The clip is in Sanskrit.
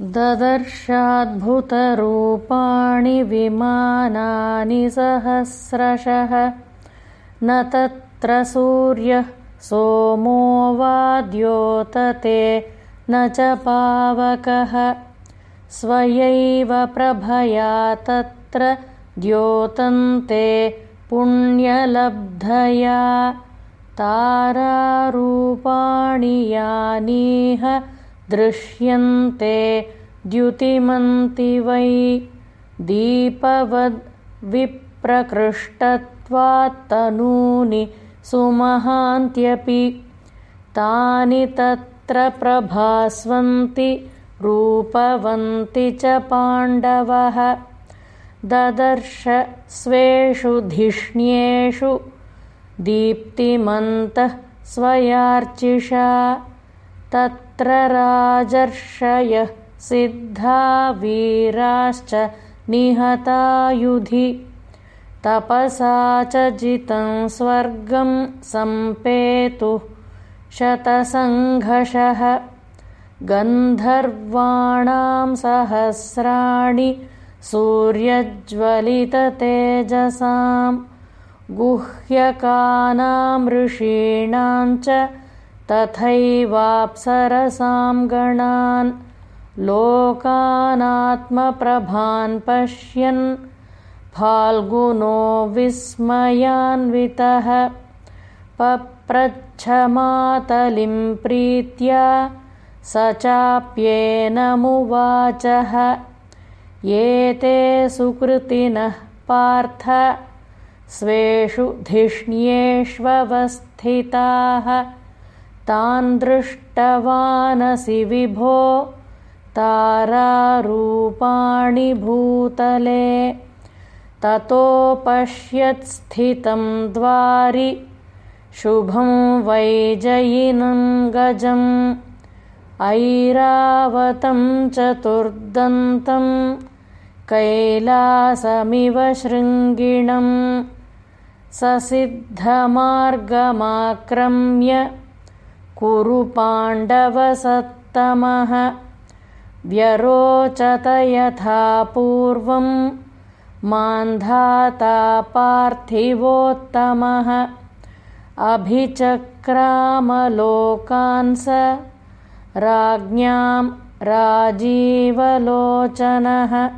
ददर्शाद्भुतरूपाणि विमानानि सहस्रशः। न तत्र सूर्यः सोमो वा द्योतते न च पावकः। स्वयैव प्रभया तत्र द्योतन्ते पुण्यलब्धया। तारारूपाणि यानीह दृश्यन्ते द्युतिमन्ति वै दीपवद्विप्रकृष्टत्वात्तनूनि सुमहान्त्यपि तानि तत्र प्रभास्वन्ति रूपवन्ति च पाण्डवः। ददर्श स्वेषु धिष्ण्येषु दीप्तिमन्तः स्वयार्चिषा तत्र राजर्षयः सिद्धा वीराश्च निहतायुधि तपसा च जितं स्वर्गं सम्पेतुः शतसङ्घषः गन्धर्वाणां सहस्राणि सूर्यज्वलिततेजसां गुह्यकानां ऋषीणां च तथैवाप्सरसां गणान्। लोकानात्मप्रभान् पश्यन्। फाल्गुनो विस्मयान्वितः। पप्रच्छमातलिं प्रीत्या स चाप्येनमुवाचः एते सुकृतिनः पार्थ। स्वेषु धिष्ण्येष्वस्थिताः तान् दृष्टवानसि विभो तारारूपाणि भूतले। ततोपश्यत्स्थितं द्वारि शुभं वैजयिनं गजम्। ऐरावतं चतुर्दन्तं कैलासमिव शृङ्गिणम्। ससिद्धमार्गमाक्रम्य कुरु पाण्डवसत्तमः व्यरोचत यथा पूर्वं मान्धाता पार्थिवोत्तमः। अभिचक्रामलोकान्स राज्ञां राजीवलोचनः